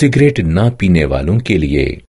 Cigarette ना पीने वालों के लिए।